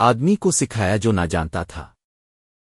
آدمی کو سکھایا جو نہ جانتا تھا۔